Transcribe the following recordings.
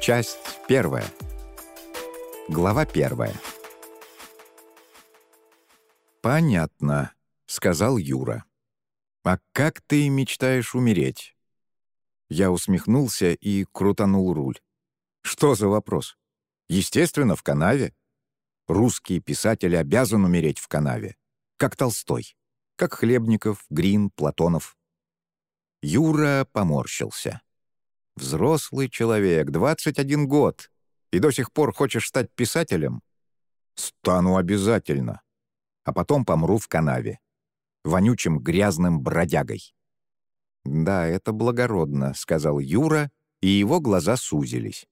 Часть первая. Глава первая. «Понятно», — сказал Юра. «А как ты мечтаешь умереть?» Я усмехнулся и крутанул руль. «Что за вопрос? Естественно, в канаве. Русский писатель обязан умереть в канаве. Как Толстой, как Хлебников, Грин, Платонов». Юра поморщился. Взрослый человек, 21 год, и до сих пор хочешь стать писателем? Стану обязательно. А потом помру в канаве. Вонючим грязным бродягой. «Да, это благородно», — сказал Юра, и его глаза сузились.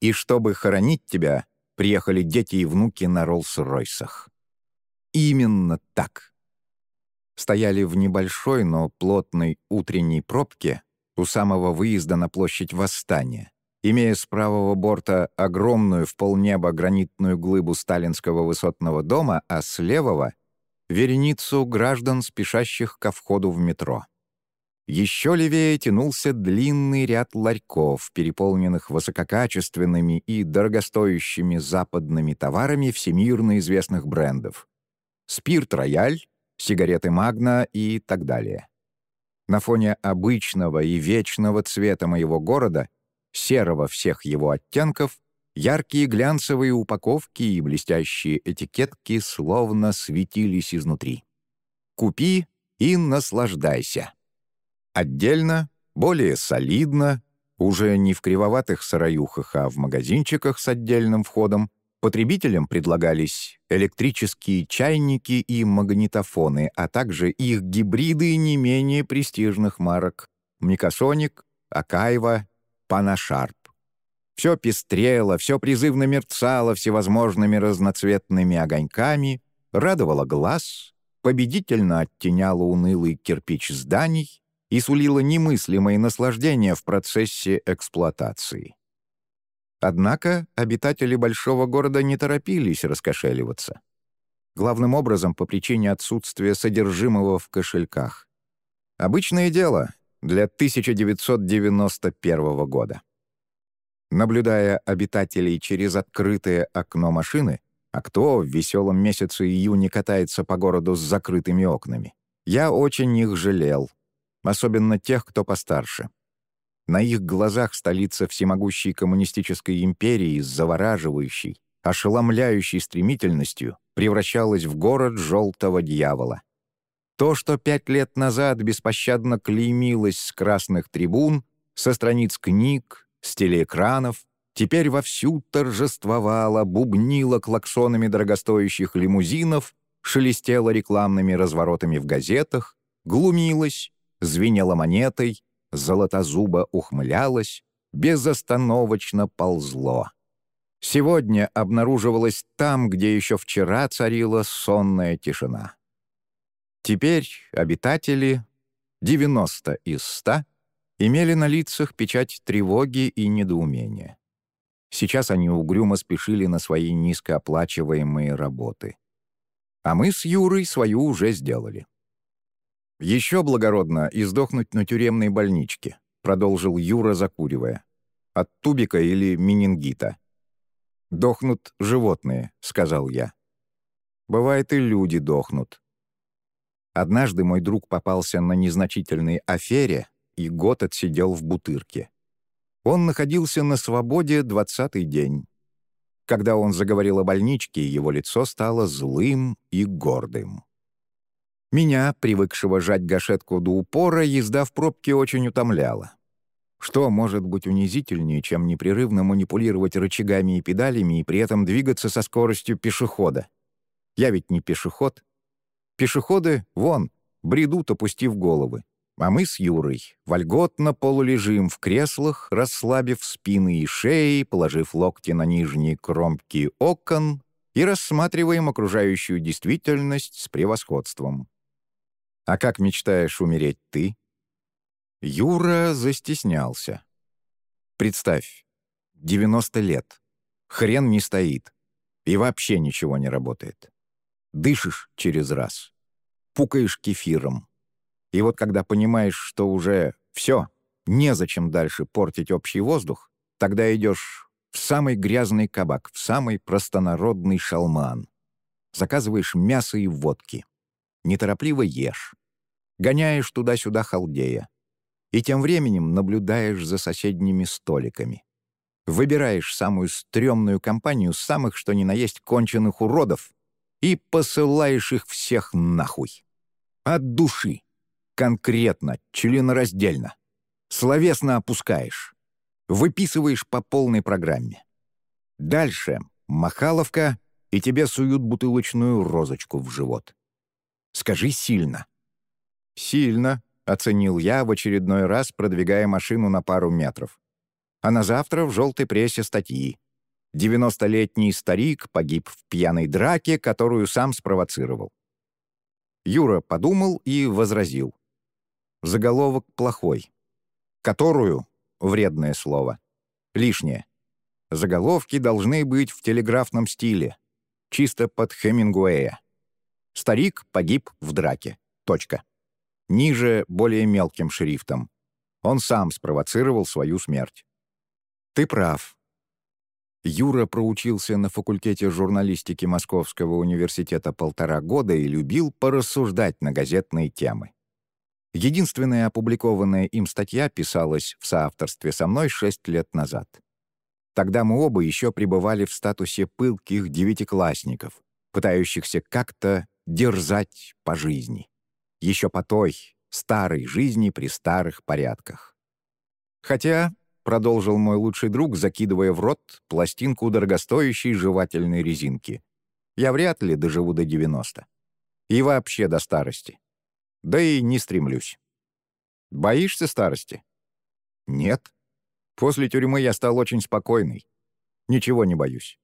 «И чтобы хоронить тебя, приехали дети и внуки на Роллс-Ройсах». «Именно так». Стояли в небольшой, но плотной утренней пробке у самого выезда на площадь Восстания, имея с правого борта огромную в полнеба гранитную глыбу сталинского высотного дома, а с левого — вереницу граждан, спешащих ко входу в метро. Еще левее тянулся длинный ряд ларьков, переполненных высококачественными и дорогостоящими западными товарами всемирно известных брендов. Спирт «Рояль», сигареты «Магна» и так далее. На фоне обычного и вечного цвета моего города, серого всех его оттенков, яркие глянцевые упаковки и блестящие этикетки словно светились изнутри. Купи и наслаждайся. Отдельно, более солидно, уже не в кривоватых сыроюхах, а в магазинчиках с отдельным входом, Потребителям предлагались электрические чайники и магнитофоны, а также их гибриды не менее престижных марок Микасоник, Акаева, Панашарп. Все пестрело, все призывно мерцало всевозможными разноцветными огоньками, радовало глаз, победительно оттеняло унылый кирпич зданий и сулило немыслимое наслаждение в процессе эксплуатации. Однако обитатели большого города не торопились раскошеливаться. Главным образом по причине отсутствия содержимого в кошельках. Обычное дело для 1991 года. Наблюдая обитателей через открытое окно машины, а кто в веселом месяце июня катается по городу с закрытыми окнами, я очень их жалел, особенно тех, кто постарше. На их глазах столица всемогущей коммунистической империи с завораживающей, ошеломляющей стремительностью превращалась в город желтого дьявола. То, что пять лет назад беспощадно клеймилось с красных трибун, со страниц книг, с телеэкранов, теперь вовсю торжествовало, бубнило клаксонами дорогостоящих лимузинов, шелестело рекламными разворотами в газетах, глумилось, звенело монетой, Золотозуба ухмылялось, безостановочно ползло. Сегодня обнаруживалось там, где еще вчера царила сонная тишина. Теперь обитатели, 90 из 100, имели на лицах печать тревоги и недоумения. Сейчас они угрюмо спешили на свои низкооплачиваемые работы. А мы с Юрой свою уже сделали. «Еще благородно издохнуть на тюремной больничке», — продолжил Юра, закуривая. «От тубика или менингита». «Дохнут животные», — сказал я. «Бывает, и люди дохнут». Однажды мой друг попался на незначительной афере и год отсидел в бутырке. Он находился на свободе двадцатый день. Когда он заговорил о больничке, его лицо стало злым и гордым. Меня, привыкшего жать гашетку до упора, езда в пробке очень утомляла. Что может быть унизительнее, чем непрерывно манипулировать рычагами и педалями и при этом двигаться со скоростью пешехода? Я ведь не пешеход. Пешеходы, вон, бредут, опустив головы. А мы с Юрой вольготно полулежим в креслах, расслабив спины и шеи, положив локти на нижние кромки окон и рассматриваем окружающую действительность с превосходством. А как мечтаешь умереть ты?» Юра застеснялся. «Представь, 90 лет, хрен не стоит, и вообще ничего не работает. Дышишь через раз, пукаешь кефиром. И вот когда понимаешь, что уже все, незачем дальше портить общий воздух, тогда идешь в самый грязный кабак, в самый простонародный шалман. Заказываешь мясо и водки. Неторопливо ешь. Гоняешь туда-сюда халдея. И тем временем наблюдаешь за соседними столиками. Выбираешь самую стрёмную компанию самых, что ни на есть, конченых уродов и посылаешь их всех нахуй. От души. Конкретно, членораздельно. Словесно опускаешь. Выписываешь по полной программе. Дальше махаловка, и тебе суют бутылочную розочку в живот. Скажи сильно. «Сильно», — оценил я в очередной раз, продвигая машину на пару метров. А на завтра в желтой прессе статьи. «Девяностолетний старик погиб в пьяной драке, которую сам спровоцировал». Юра подумал и возразил. Заголовок плохой. «Которую» — вредное слово. Лишнее. Заголовки должны быть в телеграфном стиле. Чисто под Хемингуэя. Старик погиб в драке. Точка. Ниже более мелким шрифтом. Он сам спровоцировал свою смерть. Ты прав. Юра проучился на факультете журналистики Московского университета полтора года и любил порассуждать на газетные темы. Единственная опубликованная им статья писалась в соавторстве со мной шесть лет назад. Тогда мы оба еще пребывали в статусе пылких девятиклассников, пытающихся как-то дерзать по жизни. Еще по той, старой жизни при старых порядках. Хотя, — продолжил мой лучший друг, закидывая в рот пластинку дорогостоящей жевательной резинки, «я вряд ли доживу до 90. И вообще до старости. Да и не стремлюсь. Боишься старости? Нет. После тюрьмы я стал очень спокойный. Ничего не боюсь.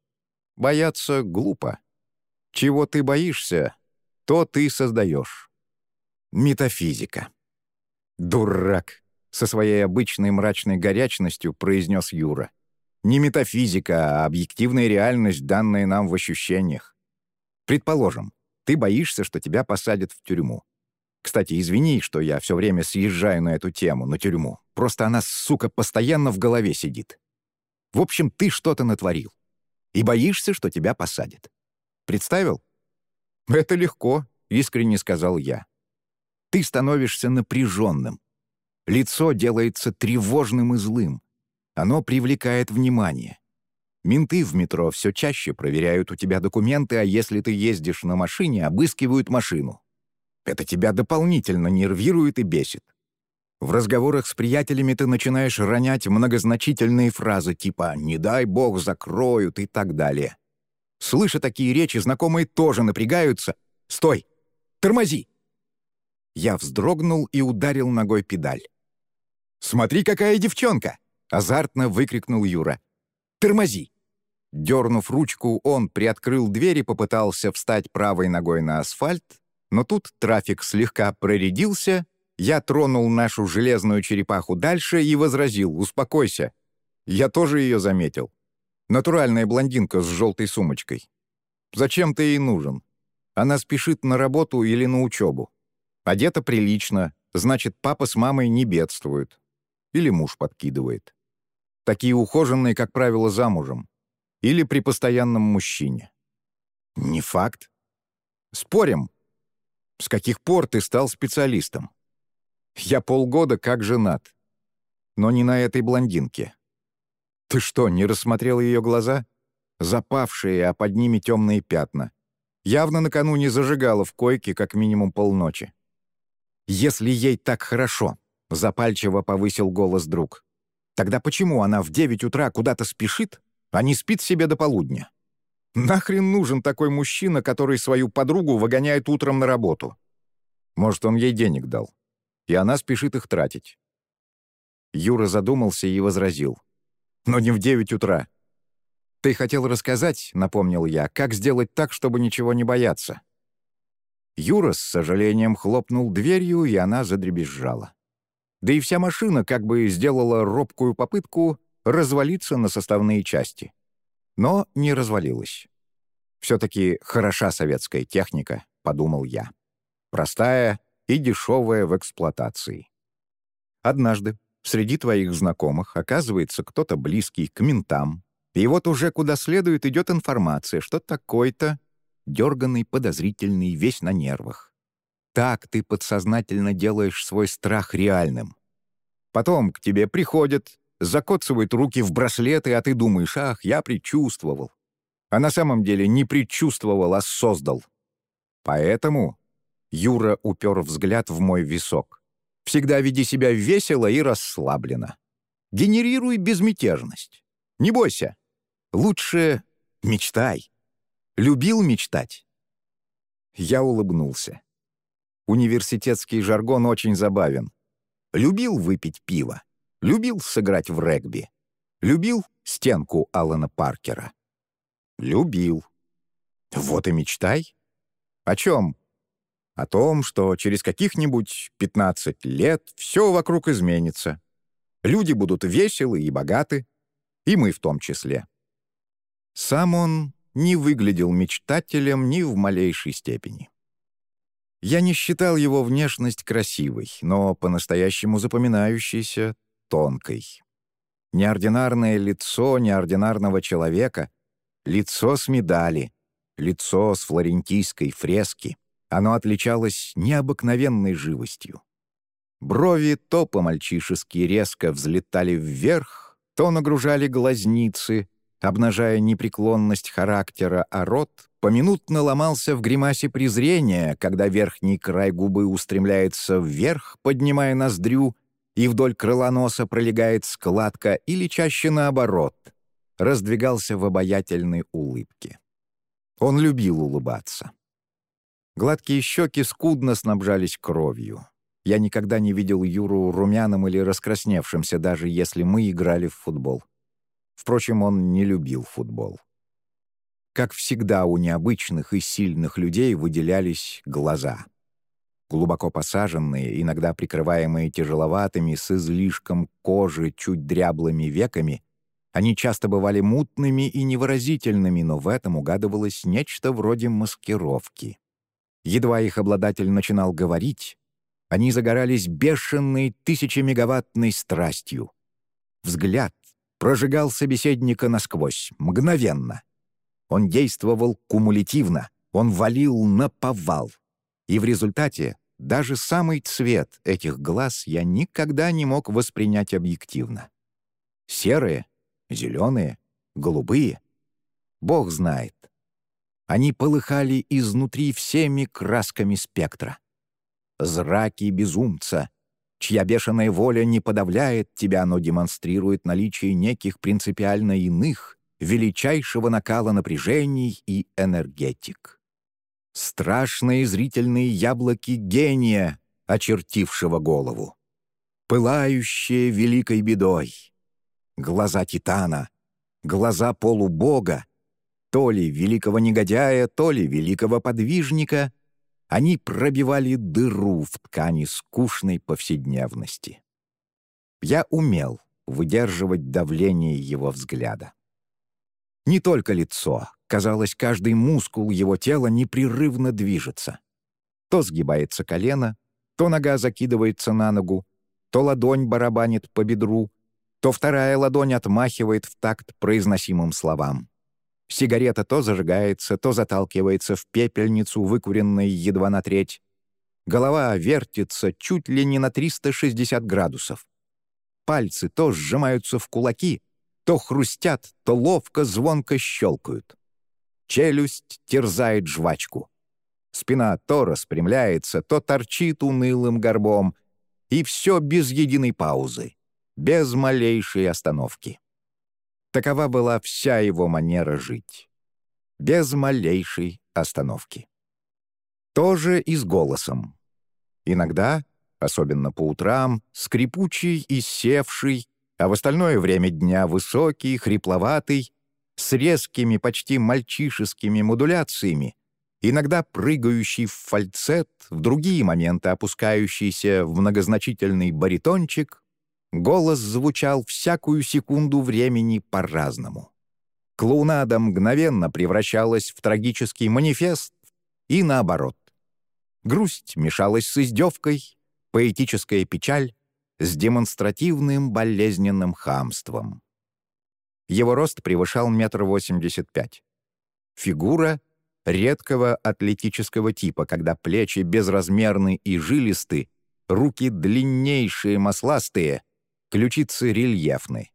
Бояться глупо. Чего ты боишься, то ты создаешь. Метафизика. Дурак, со своей обычной мрачной горячностью произнес Юра. Не метафизика, а объективная реальность, данная нам в ощущениях. Предположим, ты боишься, что тебя посадят в тюрьму. Кстати, извини, что я все время съезжаю на эту тему, на тюрьму. Просто она, сука, постоянно в голове сидит. В общем, ты что-то натворил. И боишься, что тебя посадят. Представил? «Это легко», — искренне сказал я. «Ты становишься напряженным. Лицо делается тревожным и злым. Оно привлекает внимание. Менты в метро все чаще проверяют у тебя документы, а если ты ездишь на машине, обыскивают машину. Это тебя дополнительно нервирует и бесит. В разговорах с приятелями ты начинаешь ронять многозначительные фразы типа «не дай бог закроют» и так далее. Слыша такие речи, знакомые тоже напрягаются. «Стой! Тормози!» Я вздрогнул и ударил ногой педаль. «Смотри, какая девчонка!» — азартно выкрикнул Юра. «Тормози!» Дернув ручку, он приоткрыл дверь и попытался встать правой ногой на асфальт, но тут трафик слегка проредился, я тронул нашу железную черепаху дальше и возразил «Успокойся». Я тоже ее заметил. Натуральная блондинка с желтой сумочкой. Зачем ты ей нужен? Она спешит на работу или на учебу. Одета прилично, значит, папа с мамой не бедствуют. Или муж подкидывает. Такие ухоженные, как правило, замужем. Или при постоянном мужчине. Не факт. Спорим. С каких пор ты стал специалистом? Я полгода как женат. Но не на этой блондинке. Ты что, не рассмотрел ее глаза? Запавшие, а под ними темные пятна. Явно накануне зажигала в койке как минимум полночи. «Если ей так хорошо», — запальчиво повысил голос друг, «тогда почему она в девять утра куда-то спешит, а не спит себе до полудня? Нахрен нужен такой мужчина, который свою подругу выгоняет утром на работу? Может, он ей денег дал, и она спешит их тратить». Юра задумался и возразил но не в девять утра. «Ты хотел рассказать, — напомнил я, — как сделать так, чтобы ничего не бояться?» Юра с сожалением хлопнул дверью, и она задребезжала. Да и вся машина как бы сделала робкую попытку развалиться на составные части. Но не развалилась. «Все-таки хороша советская техника», — подумал я. Простая и дешевая в эксплуатации. Однажды, Среди твоих знакомых оказывается кто-то близкий к ментам, и вот уже куда следует идет информация, что такой-то дерганный, подозрительный, весь на нервах. Так ты подсознательно делаешь свой страх реальным. Потом к тебе приходят, закоцывают руки в браслеты, а ты думаешь, ах, я предчувствовал. А на самом деле не предчувствовал, а создал. Поэтому Юра упер взгляд в мой висок. Всегда веди себя весело и расслабленно. Генерируй безмятежность. Не бойся. Лучше мечтай. Любил мечтать? Я улыбнулся. Университетский жаргон очень забавен. Любил выпить пиво. Любил сыграть в регби. Любил стенку Алана Паркера. Любил. Вот и мечтай. О чем? О том, что через каких-нибудь 15 лет все вокруг изменится. Люди будут веселы и богаты, и мы в том числе. Сам он не выглядел мечтателем ни в малейшей степени. Я не считал его внешность красивой, но по-настоящему запоминающейся, тонкой. Неординарное лицо неординарного человека, лицо с медали, лицо с флорентийской фрески. Оно отличалось необыкновенной живостью. Брови то по-мальчишески резко взлетали вверх, то нагружали глазницы, обнажая непреклонность характера, а рот поминутно ломался в гримасе презрения, когда верхний край губы устремляется вверх, поднимая ноздрю, и вдоль крыла носа пролегает складка или чаще наоборот, раздвигался в обаятельной улыбке. Он любил улыбаться. Гладкие щеки скудно снабжались кровью. Я никогда не видел Юру румяным или раскрасневшимся, даже если мы играли в футбол. Впрочем, он не любил футбол. Как всегда у необычных и сильных людей выделялись глаза. Глубоко посаженные, иногда прикрываемые тяжеловатыми, с излишком кожи, чуть дряблыми веками, они часто бывали мутными и невыразительными, но в этом угадывалось нечто вроде маскировки. Едва их обладатель начинал говорить, они загорались бешеной тысячемегаваттной страстью. Взгляд, прожигал собеседника насквозь, мгновенно. Он действовал кумулятивно, он валил на повал. И в результате даже самый цвет этих глаз я никогда не мог воспринять объективно. Серые, зеленые, голубые. Бог знает. Они полыхали изнутри всеми красками спектра. Зраки безумца, чья бешеная воля не подавляет тебя, но демонстрирует наличие неких принципиально иных, величайшего накала напряжений и энергетик. Страшные зрительные яблоки гения, очертившего голову. Пылающие великой бедой. Глаза Титана, глаза полубога, то ли великого негодяя, то ли великого подвижника, они пробивали дыру в ткани скучной повседневности. Я умел выдерживать давление его взгляда. Не только лицо, казалось, каждый мускул его тела непрерывно движется. То сгибается колено, то нога закидывается на ногу, то ладонь барабанит по бедру, то вторая ладонь отмахивает в такт произносимым словам. Сигарета то зажигается, то заталкивается в пепельницу, выкуренной едва на треть. Голова вертится чуть ли не на 360 градусов. Пальцы то сжимаются в кулаки, то хрустят, то ловко, звонко щелкают. Челюсть терзает жвачку. Спина то распрямляется, то торчит унылым горбом. И все без единой паузы, без малейшей остановки. Такова была вся его манера жить. Без малейшей остановки. Тоже и с голосом. Иногда, особенно по утрам, скрипучий и севший, а в остальное время дня высокий, хрипловатый, с резкими, почти мальчишескими модуляциями, иногда прыгающий в фальцет, в другие моменты опускающийся в многозначительный баритончик, Голос звучал всякую секунду времени по-разному. Клоунада мгновенно превращалась в трагический манифест и наоборот. Грусть мешалась с издевкой, поэтическая печаль с демонстративным болезненным хамством. Его рост превышал метр восемьдесят пять. Фигура редкого атлетического типа, когда плечи безразмерны и жилисты, руки длиннейшие, масластые, ключицы рельефны.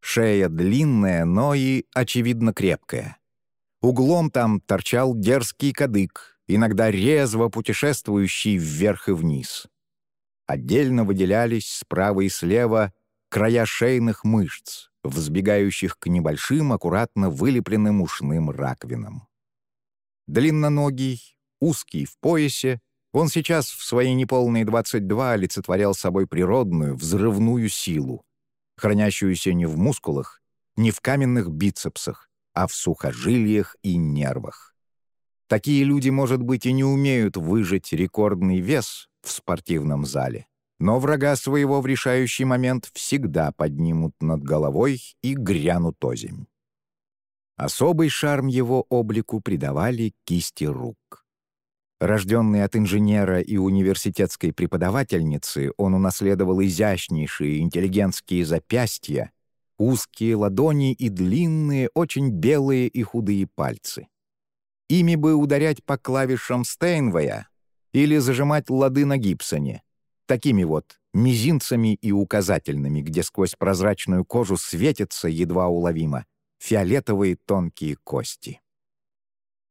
Шея длинная, но и, очевидно, крепкая. Углом там торчал дерзкий кадык, иногда резво путешествующий вверх и вниз. Отдельно выделялись справа и слева края шейных мышц, взбегающих к небольшим, аккуратно вылепленным ушным раковинам. Длинноногий, узкий в поясе, он сейчас в свои неполные 22 олицетворял собой природную, взрывную силу, хранящуюся не в мускулах, не в каменных бицепсах, а в сухожилиях и нервах. Такие люди, может быть, и не умеют выжать рекордный вес в спортивном зале, но врага своего в решающий момент всегда поднимут над головой и грянут озимь. Особый шарм его облику придавали кисти рук. Рожденный от инженера и университетской преподавательницы, он унаследовал изящнейшие интеллигентские запястья, узкие ладони и длинные, очень белые и худые пальцы. Ими бы ударять по клавишам Стейнвея или зажимать лады на гипсоне, такими вот мизинцами и указательными, где сквозь прозрачную кожу светятся едва уловимо фиолетовые тонкие кости.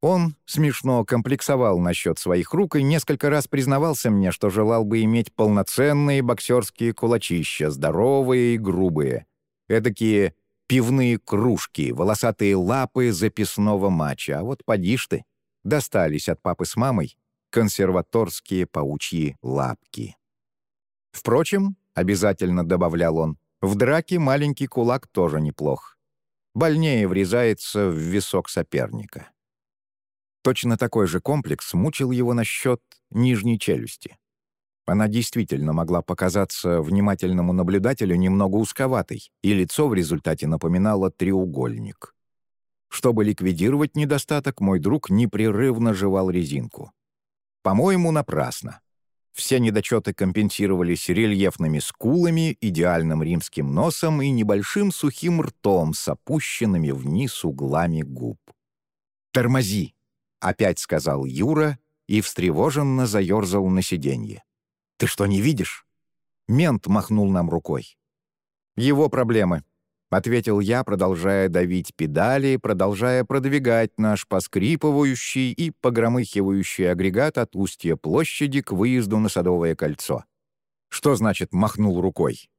Он смешно комплексовал насчет своих рук и несколько раз признавался мне, что желал бы иметь полноценные боксерские кулачища, здоровые и грубые. Эдакие пивные кружки, волосатые лапы записного матча. А вот поди достались от папы с мамой консерваторские паучьи лапки. Впрочем, обязательно добавлял он, в драке маленький кулак тоже неплох. Больнее врезается в висок соперника. Точно такой же комплекс мучил его насчет нижней челюсти. Она действительно могла показаться внимательному наблюдателю немного узковатой, и лицо в результате напоминало треугольник. Чтобы ликвидировать недостаток, мой друг непрерывно жевал резинку. По-моему, напрасно. Все недочеты компенсировались рельефными скулами, идеальным римским носом и небольшим сухим ртом с опущенными вниз углами губ. «Тормози!» Опять сказал Юра и встревоженно заерзал на сиденье. «Ты что, не видишь?» Мент махнул нам рукой. «Его проблемы», — ответил я, продолжая давить педали, продолжая продвигать наш поскрипывающий и погромыхивающий агрегат от устья площади к выезду на Садовое кольцо. Что значит «махнул рукой»?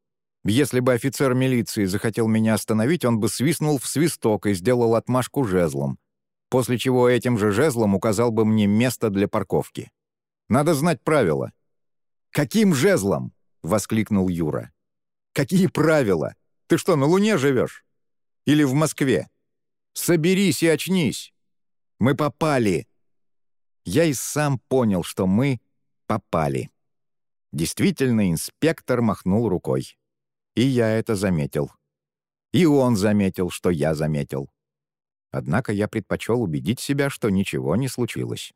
Если бы офицер милиции захотел меня остановить, он бы свистнул в свисток и сделал отмашку жезлом после чего этим же жезлом указал бы мне место для парковки. Надо знать правила. «Каким жезлом?» — воскликнул Юра. «Какие правила? Ты что, на Луне живешь? Или в Москве? Соберись и очнись! Мы попали!» Я и сам понял, что мы попали. Действительно, инспектор махнул рукой. И я это заметил. И он заметил, что я заметил. Однако я предпочел убедить себя, что ничего не случилось.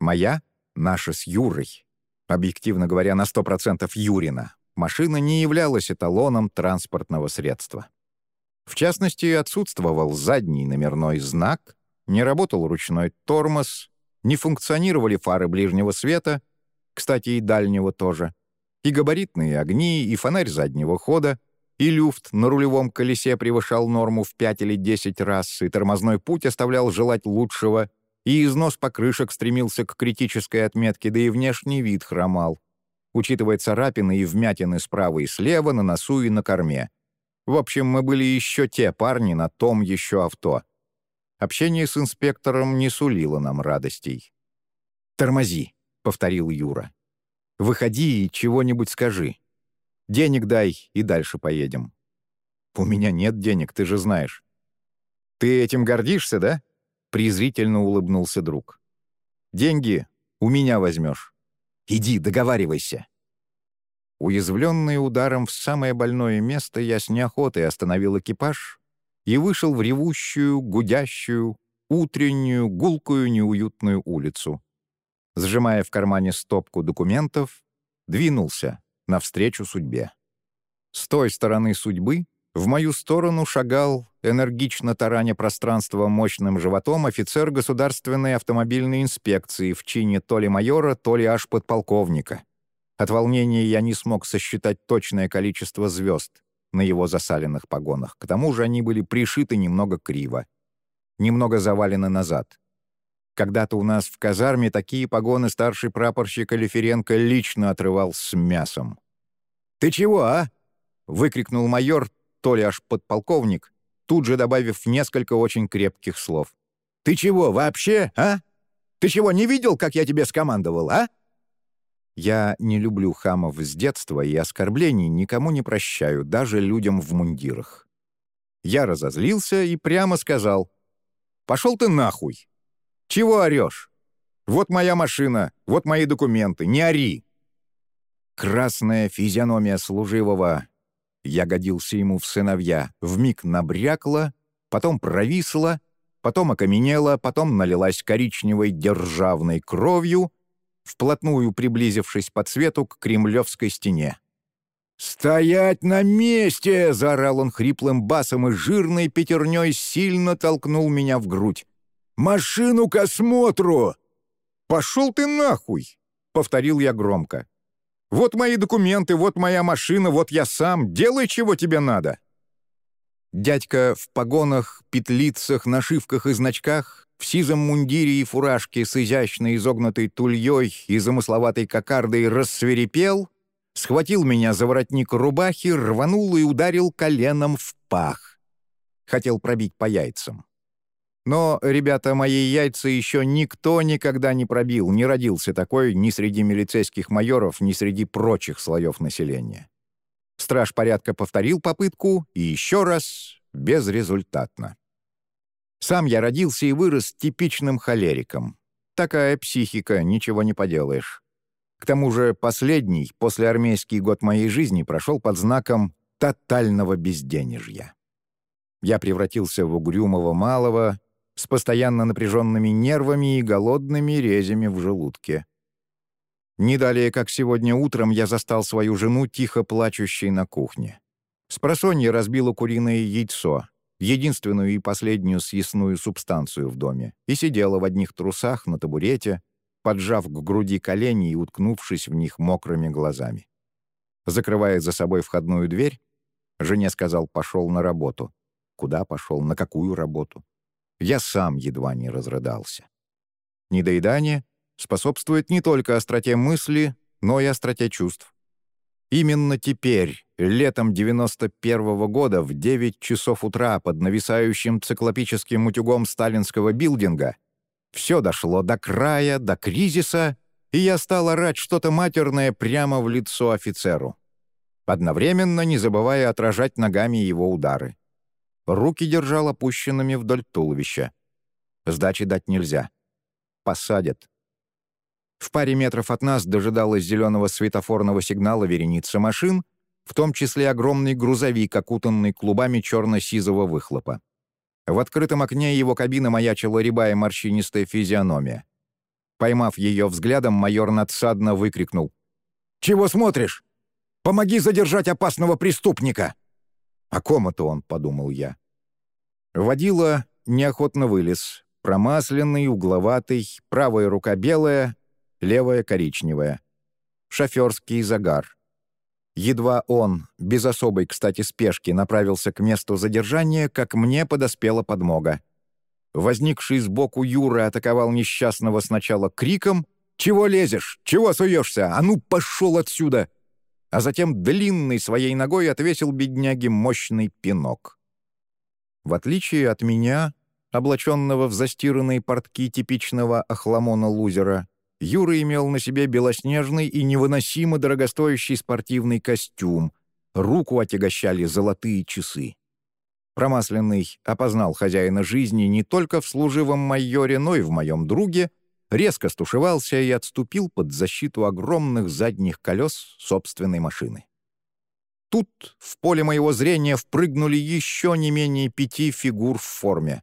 Моя, наша с Юрой, объективно говоря, на 100% Юрина, машина не являлась эталоном транспортного средства. В частности, отсутствовал задний номерной знак, не работал ручной тормоз, не функционировали фары ближнего света, кстати, и дальнего тоже, и габаритные огни, и фонарь заднего хода — и люфт на рулевом колесе превышал норму в 5 или 10 раз, и тормозной путь оставлял желать лучшего, и износ покрышек стремился к критической отметке, да и внешний вид хромал, учитывая царапины и вмятины справа и слева, на носу и на корме. В общем, мы были еще те парни на том еще авто. Общение с инспектором не сулило нам радостей. «Тормози», — повторил Юра. «Выходи и чего-нибудь скажи. Денег дай, и дальше поедем». «У меня нет денег, ты же знаешь». «Ты этим гордишься, да?» — презрительно улыбнулся друг. «Деньги у меня возьмешь. Иди, договаривайся». Уязвленный ударом в самое больное место, я с неохотой остановил экипаж и вышел в ревущую, гудящую, утреннюю, гулкую, неуютную улицу. Сжимая в кармане стопку документов, двинулся, навстречу судьбе. С той стороны судьбы в мою сторону шагал, энергично тараня пространство мощным животом, офицер государственной автомобильной инспекции в чине то ли майора, то ли аж подполковника. От волнения я не смог сосчитать точное количество звезд на его засаленных погонах. К тому же они были пришиты немного криво. Немного завалены назад. Когда-то у нас в казарме такие погоны старший прапорщик Алиференко лично отрывал с мясом. «Ты чего, а?» — выкрикнул майор, то ли аж подполковник, тут же добавив несколько очень крепких слов. «Ты чего, вообще, а? Ты чего, не видел, как я тебе скомандовал, а?» Я не люблю хамов с детства и оскорблений никому не прощаю, даже людям в мундирах. Я разозлился и прямо сказал. «Пошел ты нахуй! Чего орешь? Вот моя машина, вот мои документы, не ори!» Красная физиономия служивого я годился ему в сыновья, вмиг набрякла, потом провисла, потом окаменела, потом налилась коричневой державной кровью, вплотную приблизившись по цвету к кремлевской стене. «Стоять на месте!» — заорал он хриплым басом и жирной пятерней сильно толкнул меня в грудь. «Машину к осмотру!» «Пошел ты нахуй!» — повторил я громко. Вот мои документы, вот моя машина, вот я сам. Делай, чего тебе надо». Дядька в погонах, петлицах, нашивках и значках, в сизом мундире и фуражке с изящной изогнутой тульей и замысловатой кокардой рассверепел, схватил меня за воротник рубахи, рванул и ударил коленом в пах. Хотел пробить по яйцам. Но, ребята, мои яйца еще никто никогда не пробил, не родился такой ни среди милицейских майоров, ни среди прочих слоев населения. Страж порядка повторил попытку, и еще раз безрезультатно. Сам я родился и вырос типичным холериком. Такая психика, ничего не поделаешь. К тому же последний, послеармейский год моей жизни прошел под знаком тотального безденежья. Я превратился в угрюмого малого, с постоянно напряженными нервами и голодными резями в желудке. Не далее, как сегодня утром, я застал свою жену, тихо плачущей на кухне. Спросонья разбила куриное яйцо, единственную и последнюю съестную субстанцию в доме, и сидела в одних трусах на табурете, поджав к груди колени и уткнувшись в них мокрыми глазами. Закрывая за собой входную дверь, жене сказал «пошел на работу». Куда пошел, на какую работу? Я сам едва не разрыдался. Недоедание способствует не только остроте мысли, но и остроте чувств. Именно теперь, летом 91 -го года, в 9 часов утра под нависающим циклопическим утюгом сталинского билдинга, все дошло до края, до кризиса, и я стал орать что-то матерное прямо в лицо офицеру, одновременно не забывая отражать ногами его удары. Руки держал опущенными вдоль туловища. Сдачи дать нельзя. Посадят. В паре метров от нас дожидалась зеленого светофорного сигнала вереница машин, в том числе огромный грузовик, окутанный клубами черно-сизого выхлопа. В открытом окне его кабины маячила рябая морщинистая физиономия. Поймав ее взглядом, майор надсадно выкрикнул. «Чего смотришь? Помоги задержать опасного преступника!» «О ком это он?» — подумал я. Водила неохотно вылез. Промасленный, угловатый, правая рука белая, левая коричневая. Шоферский загар. Едва он, без особой, кстати, спешки, направился к месту задержания, как мне подоспела подмога. Возникший сбоку Юра атаковал несчастного сначала криком «Чего лезешь? Чего суешься? А ну, пошел отсюда!» а затем длинной своей ногой отвесил бедняге мощный пинок. В отличие от меня, облаченного в застиранные портки типичного охламона-лузера, Юра имел на себе белоснежный и невыносимо дорогостоящий спортивный костюм, руку отягощали золотые часы. Промасленный опознал хозяина жизни не только в служивом майоре, но и в моем друге, резко стушевался и отступил под защиту огромных задних колес собственной машины. Тут в поле моего зрения впрыгнули еще не менее пяти фигур в форме.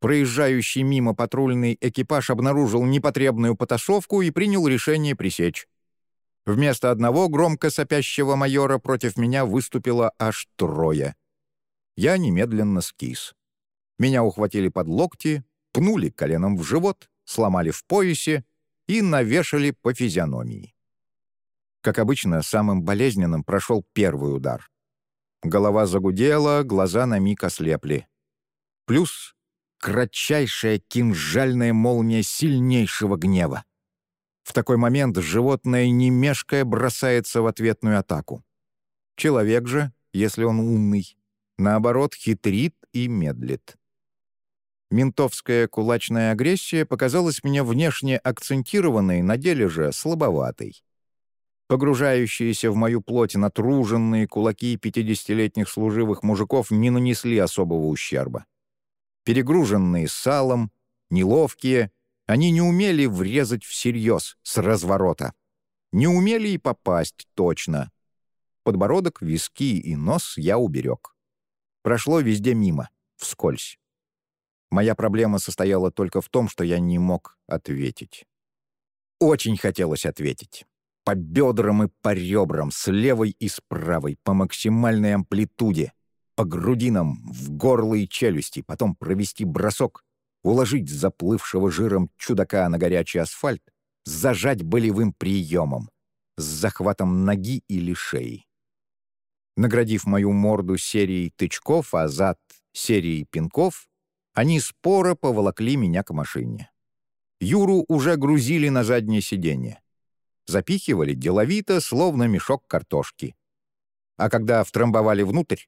Проезжающий мимо патрульный экипаж обнаружил непотребную потасовку и принял решение пресечь. Вместо одного громко сопящего майора против меня выступило аж трое. Я немедленно скис. Меня ухватили под локти, пнули коленом в живот, сломали в поясе и навешали по физиономии. Как обычно, самым болезненным прошел первый удар. Голова загудела, глаза на миг ослепли. Плюс кратчайшая кинжальная молния сильнейшего гнева. В такой момент животное, не мешкая, бросается в ответную атаку. Человек же, если он умный, наоборот, хитрит и медлит. Ментовская кулачная агрессия показалась мне внешне акцентированной, на деле же слабоватой. Погружающиеся в мою плоть натруженные кулаки 50-летних служивых мужиков не нанесли особого ущерба. Перегруженные салом, неловкие, они не умели врезать всерьез, с разворота. Не умели и попасть точно. Подбородок, виски и нос я уберег. Прошло везде мимо, вскользь. Моя проблема состояла только в том, что я не мог ответить. Очень хотелось ответить. По бедрам и по ребрам, с левой и с правой, по максимальной амплитуде, по грудинам, в горло и челюсти, потом провести бросок, уложить заплывшего жиром чудака на горячий асфальт, зажать болевым приемом, с захватом ноги или шеи. Наградив мою морду серией тычков, а зад — серией пинков, они споро поволокли меня к машине. Юру уже грузили на заднее сиденье. Запихивали деловито, словно мешок картошки. А когда втрамбовали внутрь,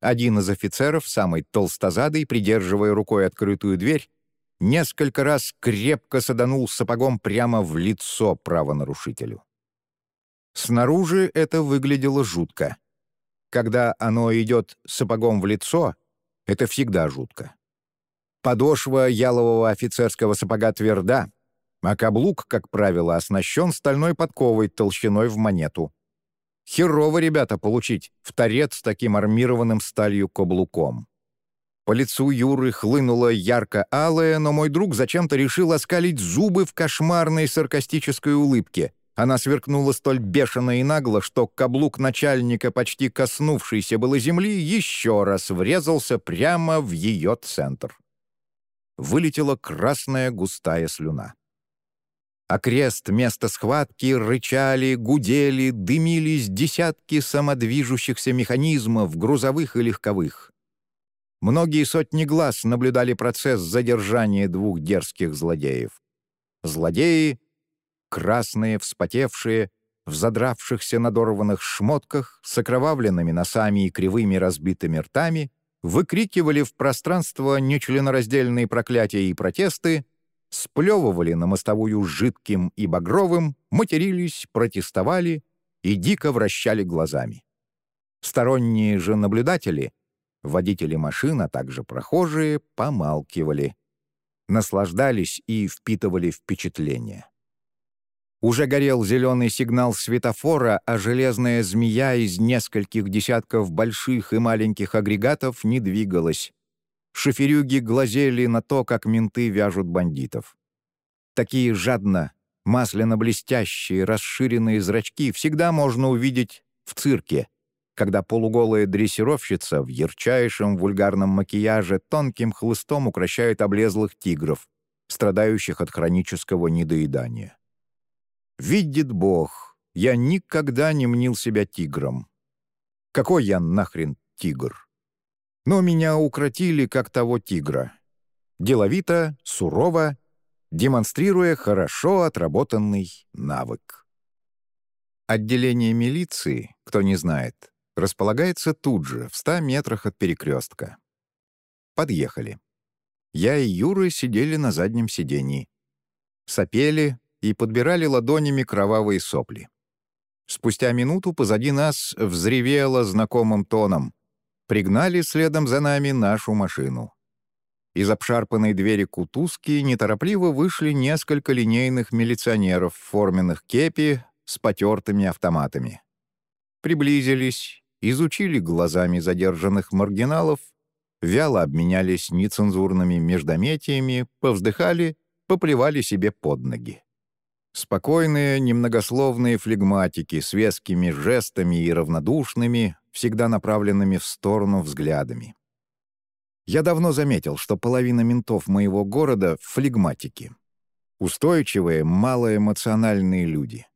один из офицеров, самый толстозадый, придерживая рукой открытую дверь, несколько раз крепко саданул сапогом прямо в лицо правонарушителю. Снаружи это выглядело жутко. Когда оно идет сапогом в лицо, это всегда жутко. Подошва ялового офицерского сапога тверда, а каблук, как правило, оснащен стальной подковой толщиной в монету. Херово, ребята, получить в торец с таким армированным сталью каблуком. По лицу Юры хлынула ярко-алая, но мой друг зачем-то решил оскалить зубы в кошмарной саркастической улыбке. Она сверкнула столь бешено и нагло, что каблук начальника, почти коснувшийся было земли, еще раз врезался прямо в ее центр вылетела красная густая слюна. Окрест места схватки рычали, гудели, дымились десятки самодвижущихся механизмов, грузовых и легковых. Многие сотни глаз наблюдали процесс задержания двух дерзких злодеев. Злодеи — красные, вспотевшие, в задравшихся надорванных шмотках, с окровавленными носами и кривыми разбитыми ртами — выкрикивали в пространство нечленораздельные проклятия и протесты, сплевывали на мостовую жидким и багровым, матерились, протестовали и дико вращали глазами. Сторонние же наблюдатели, водители машин, а также прохожие, помалкивали, наслаждались и впитывали впечатления. Уже горел зеленый сигнал светофора, а железная змея из нескольких десятков больших и маленьких агрегатов не двигалась. Шоферюги глазели на то, как менты вяжут бандитов. Такие жадно, масляно-блестящие, расширенные зрачки всегда можно увидеть в цирке, когда полуголая дрессировщица в ярчайшем вульгарном макияже тонким хлыстом укращает облезлых тигров, страдающих от хронического недоедания. Видит Бог, я никогда не мнил себя тигром. Какой я нахрен тигр? Но меня укротили, как того тигра. Деловито, сурово, демонстрируя хорошо отработанный навык. Отделение милиции, кто не знает, располагается тут же, в ста метрах от перекрестка. Подъехали. Я и Юра сидели на заднем сидении. Сопели, и подбирали ладонями кровавые сопли. Спустя минуту позади нас взревело знакомым тоном. Пригнали следом за нами нашу машину. Из обшарпанной двери кутузки неторопливо вышли несколько линейных милиционеров в форменных кепи с потертыми автоматами. Приблизились, изучили глазами задержанных маргиналов, вяло обменялись нецензурными междометиями, повздыхали, поплевали себе под ноги. Спокойные, немногословные флегматики с вескими жестами и равнодушными, всегда направленными в сторону взглядами. Я давно заметил, что половина ментов моего города — флегматики. Устойчивые, малоэмоциональные люди.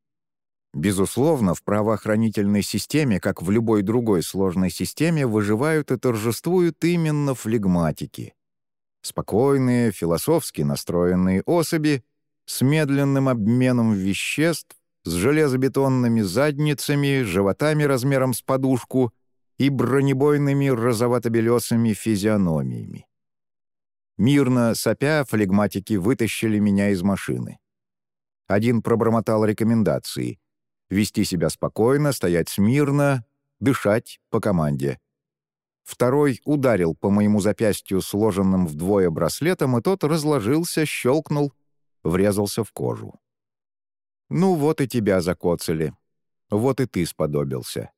Безусловно, в правоохранительной системе, как в любой другой сложной системе, выживают и торжествуют именно флегматики. Спокойные, философски настроенные особи с медленным обменом веществ, с железобетонными задницами, животами размером с подушку и бронебойными розовато-белесыми физиономиями. Мирно сопя, флегматики вытащили меня из машины. Один пробормотал рекомендации — вести себя спокойно, стоять смирно, дышать по команде. Второй ударил по моему запястью сложенным вдвое браслетом, и тот разложился, щелкнул, врезался в кожу. «Ну вот и тебя закоцали. Вот и ты сподобился.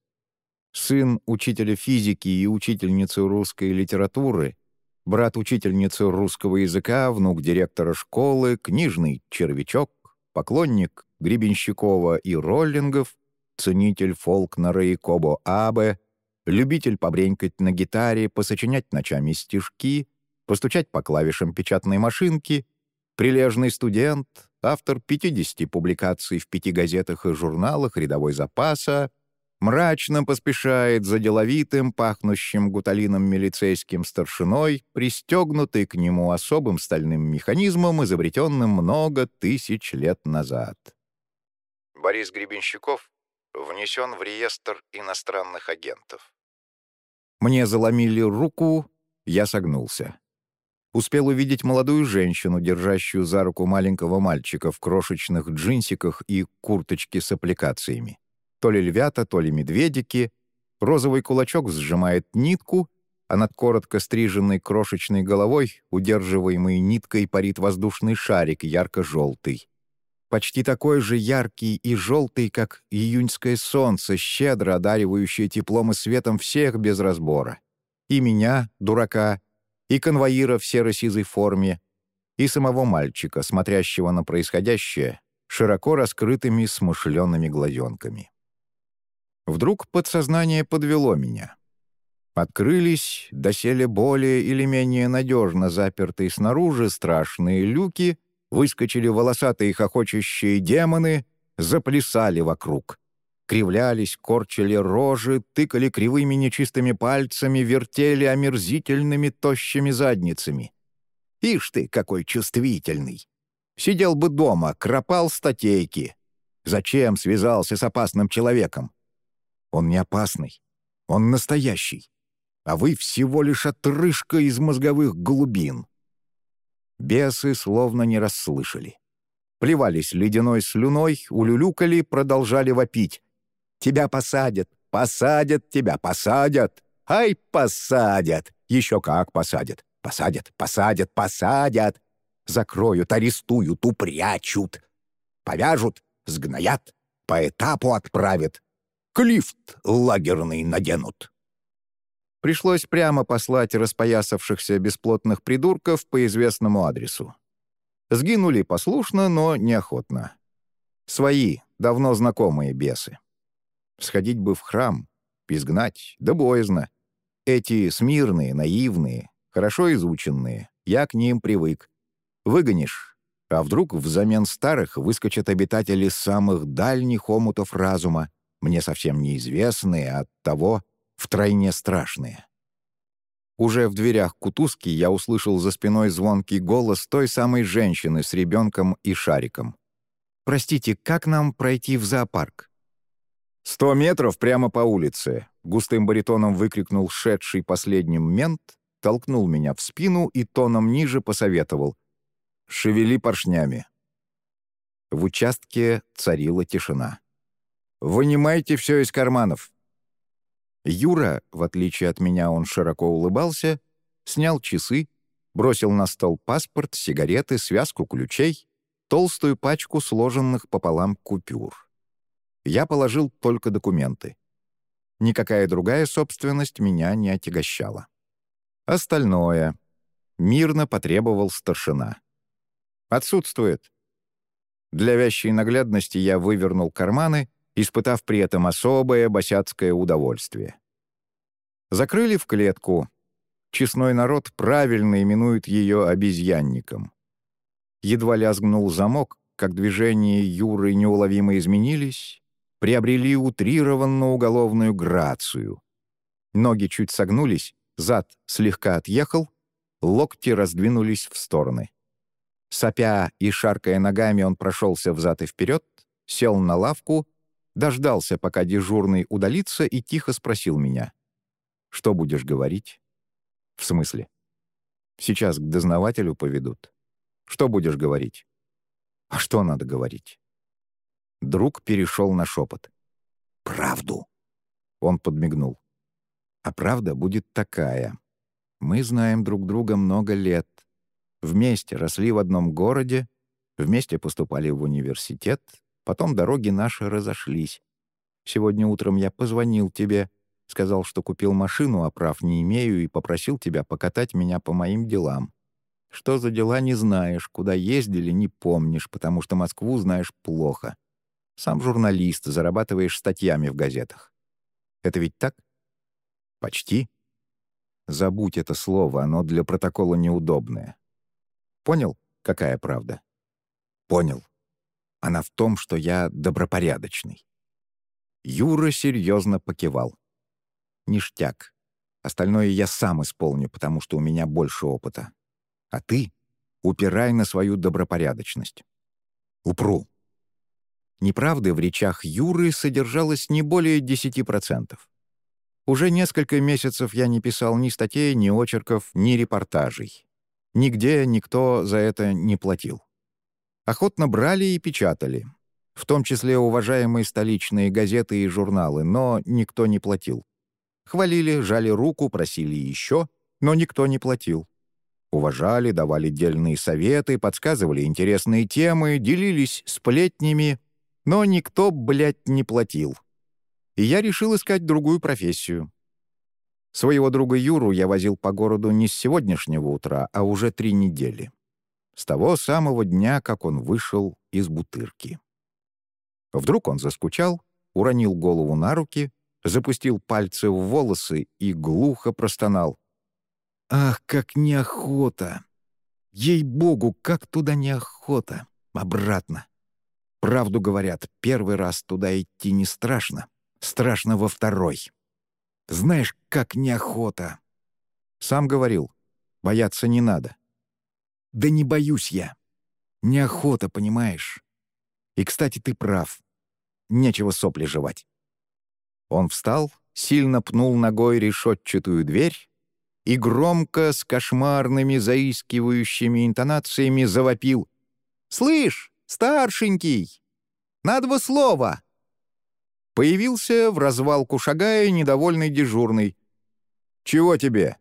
Сын учителя физики и учительницы русской литературы, брат учительницы русского языка, внук директора школы, книжный червячок, поклонник Гребенщикова и Роллингов, ценитель фолкнера и Кобо Абе, любитель побренькать на гитаре, посочинять ночами стишки, постучать по клавишам печатной машинки, прилежный студент, автор 50 публикаций в пяти газетах и журналах рядовой запаса, мрачно поспешает за деловитым, пахнущим гуталином милицейским старшиной, пристегнутый к нему особым стальным механизмом, изобретенным много тысяч лет назад. Борис Гребенщиков внесен в реестр иностранных агентов. Мне заломили руку, я согнулся. Успел увидеть молодую женщину, держащую за руку маленького мальчика в крошечных джинсиках и курточке с аппликациями. То ли львята, то ли медведики. Розовый кулачок сжимает нитку, а над коротко стриженной крошечной головой, удерживаемой ниткой, парит воздушный шарик ярко-желтый. Почти такой же яркий и желтый, как июньское солнце, щедро одаривающее теплом и светом всех без разбора. И меня, дурака, и конвоира в серо-сизой форме, и самого мальчика, смотрящего на происходящее, широко раскрытыми смышленными глазенками. Вдруг подсознание подвело меня. Открылись, доселе более или менее надежно запертые снаружи страшные люки, выскочили волосатые хохочущие демоны, заплясали вокруг. Кривлялись, корчили рожи, тыкали кривыми нечистыми пальцами, вертели омерзительными тощими задницами. Ишь ты, какой чувствительный! Сидел бы дома, кропал статейки. Зачем связался с опасным человеком? Он не опасный. Он настоящий. А вы всего лишь отрыжка из мозговых глубин. Бесы словно не расслышали. Плевались ледяной слюной, улюлюкали, продолжали вопить. «Тебя посадят! Посадят тебя! Посадят! Ай, посадят! Еще как посадят! Посадят! Посадят! Посадят! Закроют, арестуют, упрячут! Повяжут, сгноят, по этапу отправят, Клифт лагерный наденут. Пришлось прямо послать распоясавшихся бесплотных придурков по известному адресу. Сгинули послушно, но неохотно. Свои, давно знакомые бесы. Сходить бы в храм, изгнать, да боязно. Эти смирные, наивные, хорошо изученные, я к ним привык. Выгонишь, а вдруг взамен старых выскочат обитатели самых дальних омутов разума, мне совсем неизвестные, а того втройне страшные. Уже в дверях кутузки я услышал за спиной звонкий голос той самой женщины с ребенком и шариком. «Простите, как нам пройти в зоопарк?» «Сто метров прямо по улице», — густым баритоном выкрикнул шедший последним мент, толкнул меня в спину и тоном ниже посоветовал. «Шевели поршнями». В участке царила тишина. Вынимайте все из карманов». Юра, в отличие от меня, он широко улыбался, снял часы, бросил на стол паспорт, сигареты, связку ключей, толстую пачку сложенных пополам купюр. Я положил только документы. Никакая другая собственность меня не отягощала. Остальное. Мирно потребовал старшина. «Отсутствует». Для вящей наглядности я вывернул карманы, испытав при этом особое босяцкое удовольствие. Закрыли в клетку. Честной народ правильно именует ее обезьянником. Едва лязгнул замок, как движения Юры неуловимо изменились, приобрели утрированно уголовную грацию. Ноги чуть согнулись, зад слегка отъехал, локти раздвинулись в стороны. Сопя и шаркая ногами, он прошелся взад и вперед, сел на лавку, дождался, пока дежурный удалится, и тихо спросил меня. «Что будешь говорить?» «В смысле?» «Сейчас к дознавателю поведут. Что будешь говорить?» «А что надо говорить?» Друг перешел на шепот. «Правду!» Он подмигнул. «А правда будет такая. Мы знаем друг друга много лет. Вместе росли в одном городе, вместе поступали в университет, потом дороги наши разошлись. Сегодня утром я позвонил тебе, сказал, что купил машину, а прав не имею, и попросил тебя покатать меня по моим делам. Что за дела не знаешь, куда ездили не помнишь, потому что Москву знаешь плохо. Сам журналист, зарабатываешь статьями в газетах. Это ведь так? Почти. Забудь это слово, оно для протокола неудобное. Понял, какая правда? Понял. Она в том, что я добропорядочный. Юра серьезно покивал. Ништяк. Остальное я сам исполню, потому что у меня больше опыта. А ты упирай на свою добропорядочность. Упру. Неправды в речах Юры содержалось не более 10%. Уже несколько месяцев я не писал ни статей, ни очерков, ни репортажей. Нигде никто за это не платил. Охотно брали и печатали, в том числе уважаемые столичные газеты и журналы, но никто не платил. Хвалили, жали руку, просили еще, но никто не платил. Уважали, давали дельные советы, подсказывали интересные темы, делились сплетнями, но никто, блядь, не платил. И я решил искать другую профессию. Своего друга Юру я возил по городу не с сегодняшнего утра, а уже три недели. С того самого дня, как он вышел из бутырки. Вдруг он заскучал, уронил голову на руки, запустил пальцы в волосы и глухо простонал. «Ах, как неохота! Ей-богу, как туда неохота! Обратно! Правду говорят, первый раз туда идти не страшно, страшно во второй. Знаешь, как неохота. Сам говорил, бояться не надо. Да не боюсь я. Неохота, понимаешь? И, кстати, ты прав. Нечего сопли жевать. Он встал, сильно пнул ногой решетчатую дверь и громко, с кошмарными заискивающими интонациями завопил. «Слышь, старшенький, на два слова!» Появился в развалку шагая недовольный дежурный. «Чего тебе?»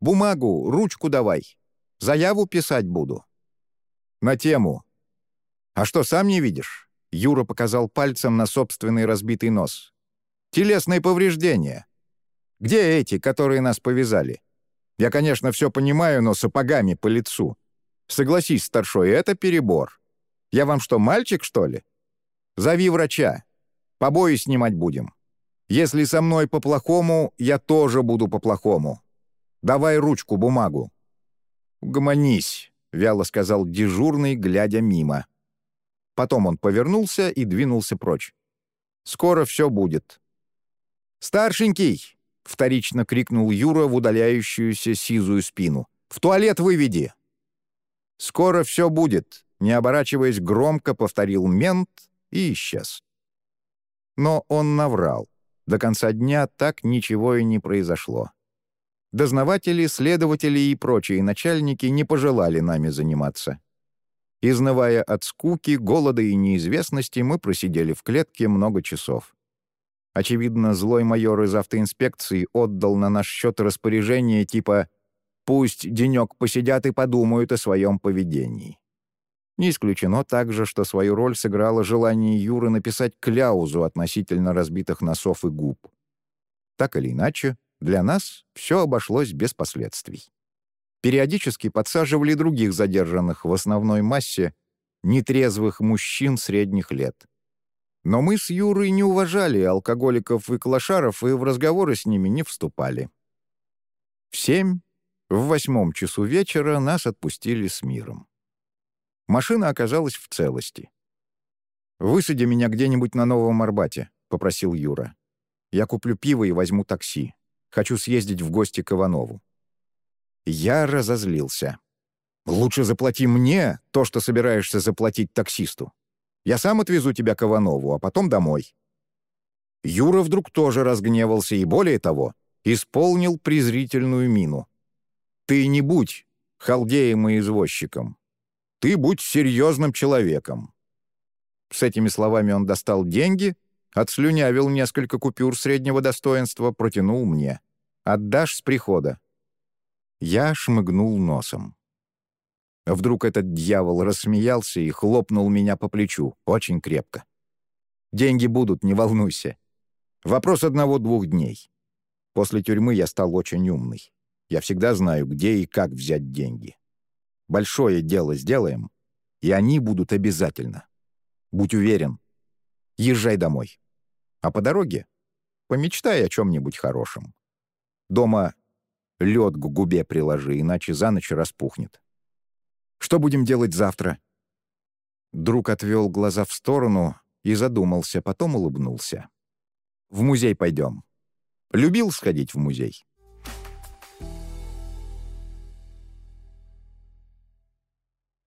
«Бумагу, ручку давай. Заяву писать буду». «На тему». «А что, сам не видишь?» Юра показал пальцем на собственный разбитый нос. «Телесные повреждения. Где эти, которые нас повязали? Я, конечно, все понимаю, но сапогами по лицу. Согласись, старшой, это перебор. Я вам что, мальчик, что ли? Зови врача. Побои снимать будем. Если со мной по-плохому, я тоже буду по-плохому. Давай ручку, бумагу». «Угомонись», — вяло сказал дежурный, глядя мимо. Потом он повернулся и двинулся прочь. «Скоро все будет». «Старшенький!» — вторично крикнул Юра в удаляющуюся сизую спину. «В туалет выведи!» «Скоро все будет», — не оборачиваясь громко, повторил мент и исчез. Но он наврал. До конца дня так ничего и не произошло. Дознаватели, следователи и прочие начальники не пожелали нами заниматься. Изнывая от скуки, голода и неизвестности, мы просидели в клетке много часов. Очевидно, злой майор из автоинспекции отдал на наш счет распоряжение типа «пусть денек посидят и подумают о своем поведении». Не исключено также, что свою роль сыграло желание Юры написать кляузу относительно разбитых носов и губ. Так или иначе, для нас все обошлось без последствий. Периодически подсаживали других задержанных в основной массе, нетрезвых мужчин средних лет. Но мы с Юрой не уважали алкоголиков и клошаров и в разговоры с ними не вступали. В семь, в восьмом часу вечера нас отпустили с миром. Машина оказалась в целости. «Высади меня где-нибудь на Новом Арбате», — попросил Юра. «Я куплю пиво и возьму такси. Хочу съездить в гости к Иванову». Я разозлился. «Лучше заплати мне то, что собираешься заплатить таксисту. Я сам отвезу тебя к Иванову, а потом домой». Юра вдруг тоже разгневался и, более того, исполнил презрительную мину. «Ты не будь халдеем и извозчиком. Ты будь серьезным человеком». С этими словами он достал деньги, отслюнявил несколько купюр среднего достоинства, протянул мне. «Отдашь с прихода». Я шмыгнул носом. Вдруг этот дьявол рассмеялся и хлопнул меня по плечу, очень крепко. «Деньги будут, не волнуйся. Вопрос одного-двух дней. После тюрьмы я стал очень умный. Я всегда знаю, где и как взять деньги. Большое дело сделаем, и они будут обязательно. Будь уверен. Езжай домой. А по дороге помечтай о чем-нибудь хорошем. Дома лед к губе приложи, иначе за ночь распухнет. Что будем делать завтра?» Друг отвел глаза в сторону и задумался, потом улыбнулся. «В музей пойдем. Любил сходить в музей?»